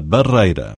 barreira.